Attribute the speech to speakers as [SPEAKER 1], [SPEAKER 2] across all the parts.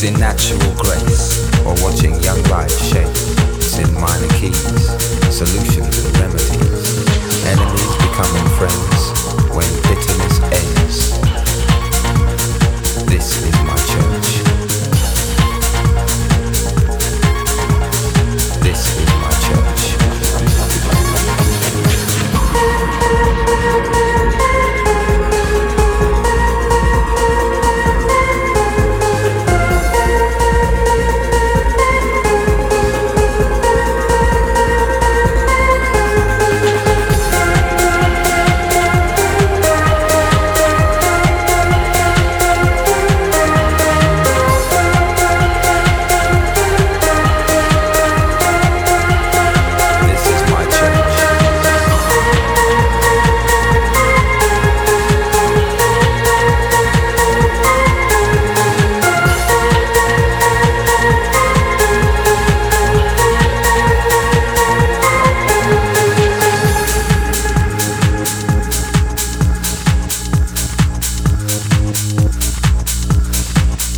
[SPEAKER 1] In natural grace or watching young life shape. In minor keys, solutions and remedies.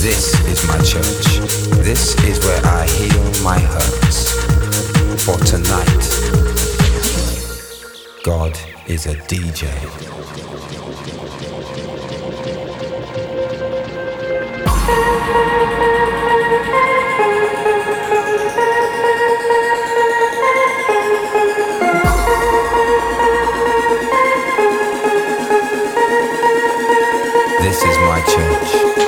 [SPEAKER 1] This is my church. This is where I heal my hurts. For tonight, God is a DJ. This is my church.